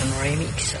Jason Remix.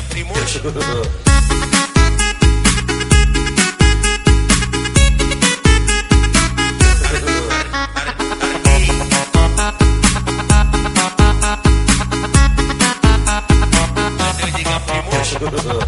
minha prima